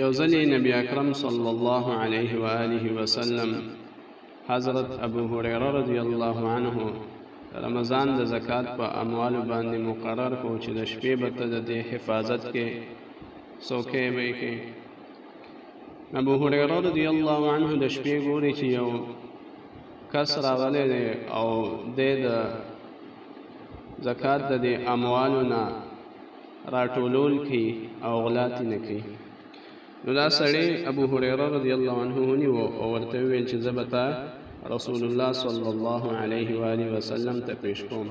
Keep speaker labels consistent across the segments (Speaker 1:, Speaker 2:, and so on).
Speaker 1: یو ځلې نبی اکرم صلی الله علیه و آله وسلم حضرت ابو هريره رضی الله عنه رمضان د زکات په اموال باندې مقرر کو چې د شپې به ته د حفاظت کې سوکې به کې ابو هريره رضی الله عنه د شپې ګوري چې یو کس راغلی دی او د زکات د اموالو نه راټولول کی او غلا تینه کی نو دا سړی ابو هريره رضی الله عنه ونیو او ورته ویل چې زبتا رسول الله صلی الله علیه و آله وسلم ته پیش کوم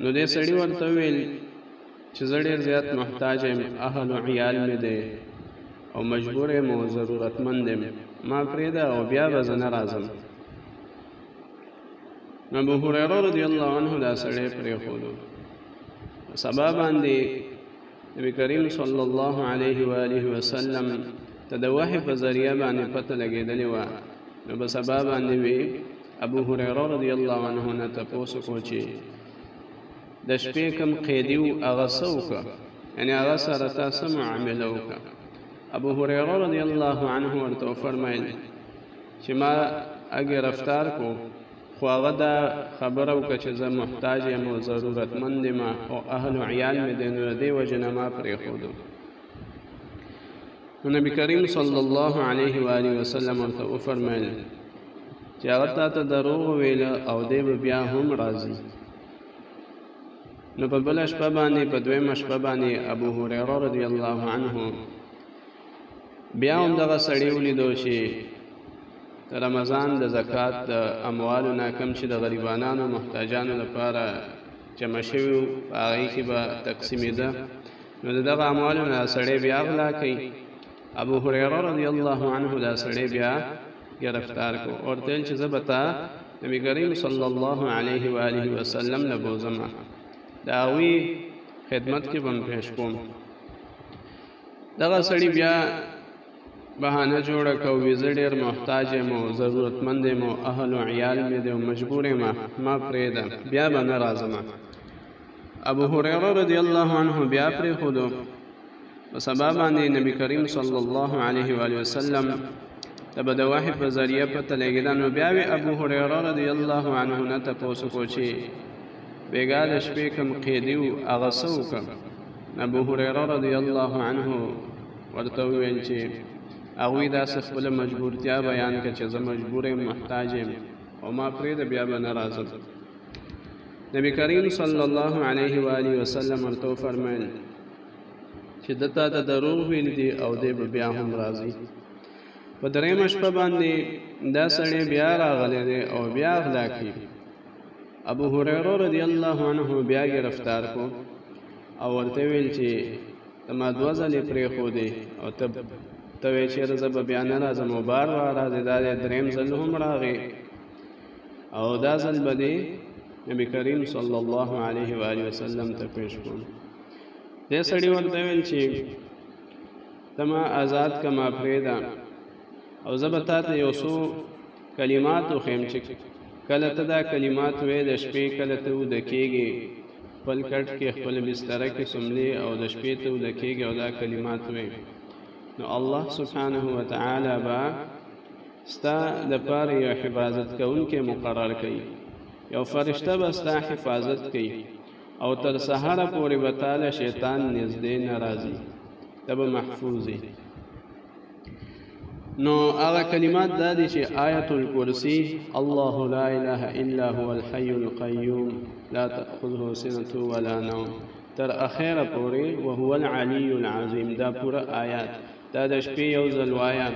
Speaker 1: نو دې سړی ورته ویل چې زه ډېر زیات محتاج یم اهل او عیال مې دی او مجبور یم او ضرورتمند یم ما پرېږده او بیا به زه نه راځم ابو هريره رضی الله عنه دا سړی پرې خو سبا باندې نبی کریم صلی الله علیه و آله وسلم ته د وحی په ذریعہ باندې پته لګېدلې و نو په سبا باندې وی ابو هريره رضی الله عنه نه تاسو کو چې د شپې کم قیدی او هغه سوک یعنی هغه سره تاسو معامله وکړه ابو هريره رضی الله عنه ورته فرمایلی چې ما اګه رفتار کو خو هغه دا خبره وکړه چې زه محتاج یم او ضرورتمند یم او اهل او عیال مې دی نو د دې وجې نه ما پرېښودو نو نبي کریم صلی الله علیه و آله وسلم ورته وفرمایل چې هغه تا ته دروغ ویل او دی به بیا هم راځي نو په بله شپه باندې په دویمه شپه باندې ابو هریره رضی الله عنه بیا هم دغه سړی ولیدو چې رمضان د زکات د اموالو نه کم چې د غریبانانو محتاجانو لپاره جمع شوی و په هغې کې به تقسیمېده نو د دغه اموالو نه سړی بیا غلا کوي ابو هریره رضی الله عنه دا سړی بیا گرفتار کو اور تل چې زه به تا نبی کریم صلی الله علیه و آله وسلم نه بوزم د هغوی خدمت کې به هم پیش کوم دغه سړی بیا بهانه جوړه کو وی زه ډیر محتاج یم او ضرورتمند یم او اهل او عیال مې دی او مجبور یم ما پرېږده بیا به نه راځم ابو هریره رضی الله عنه بیا پرېښودو په سبا باندې نبی کریم صلی الله علیه و وسلم ته به د وحی په ذریعه پته لګېده نو بیا وی ابو هریره رضی الله عنه نه تپوس کو چې بېګا د شپې کوم قیدي و هغه څه وکړه ابو هريره رضی الله عنه ورته ویل چې هغوی داسې خپل مجبورتیا بیان کړه چې زه مجبور یم محتاج یم او ما پرېږده بیا به نه راځم نبی کریم صلی الله علیه و آله وسلم ورته وفرمایل چې د تا ته دروغ ویل دي او دی به بیا هم راځي په درېیمه شپه باندې دا سړی بیا راغلی دی او بیا اغلا کړي ابو هريره رضی الله عنه بیا گرفتار کو او ورته ویل چې ما دوه ځلې پرې خو دی او ته ته وی چې زه به بیا نه راځم او بار بار راځې دا دریم ځل هم راغې او دا ځل به دی نبی کریم صلی الله علیه و آله وسلم ته پیش کو دې سړی ورته ویل چې تما آزاد کما پرېدا او زبتا ته یو سو کلمات وښیم چې کله ته دا کلمات وې د شپې کله ته وده کېږې خپل کټ کې خپل بستره کې سملې او د شپې ته وده کېږې او دا کلمات وې نو الله سبحانه وتعالی به ستا د پاره یو حفاظت کوونکی مقرر کړي یو فرشته به ستا حفاظت کوي او تر سهار پورې به تعالی شیطان نږدې ناراضي تب محفوظي نو هغه کلمات دا دي چې آیت الکرسی الله لا اله الا هو الحي القيوم لا تاخذه سنه ولا نوم تر اخره پورې وهو العلی العظیم دا پوره آیات دا د شپې یو ځل وایا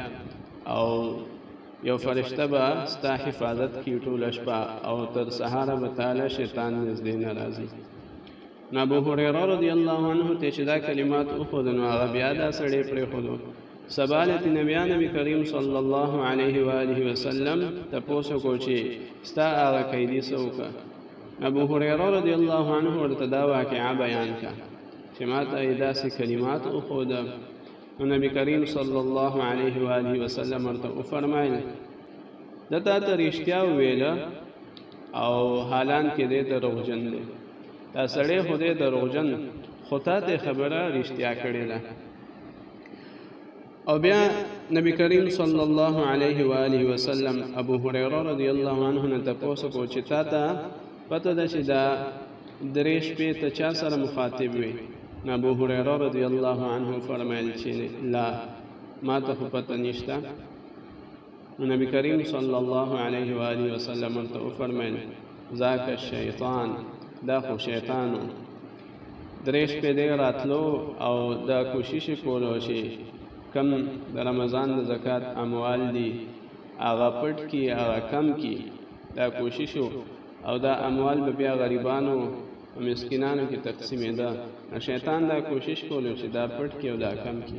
Speaker 1: او یو فرشته به ستا حفاظت کی ټوله شپه او تر سهاره به تعالی شیطان نږدې نه راځي ابو هريره رضی الله عنه ته چې دا کلمات او خود نو هغه بیا دا سړی پرې خودو سبالت نبی نبی کریم صلی الله علیه و آله وسلم تاسو کو چې ستا هغه قیدی سوکا ابو هريره رضی الله عنه ورته دا واقعا بیان کا چې ماته داسې کلمات او خود نو نبی کریم صلی الله علیه و آله وسلم ورته فرمایل دته ته رښتیا ویله او حالان کې دې دروغجن دی دا سړی خو دې دروغجن خو تا ته خبره رښتیا کړې ده او بیا نبی کریم صلی الله علیه و آله وسلم ابو هريره رضی الله عنه نه تاسو کو چې تا ته پته ده چې دا درې شپې ته چا سره مخاطب وي ابو هريره رضی الله عنه فرمایل چې لا ما ته پته نشته نو نبی کریم صلی الله علیه و آله وسلم ورته وفرمایل ذاک الشیطان دا خو شیطانو درې شپې دی راتلو او دا کوشش کولو چې کم د رمضان د زکات اموال دي هغه پټ کی هغه کم کی دا کوشش او دا اموال به بیا غریبانو او مسکینانو کې تقسیمې ده شیطان دا کوشش کولو چې دا پټ کی او دا کم کی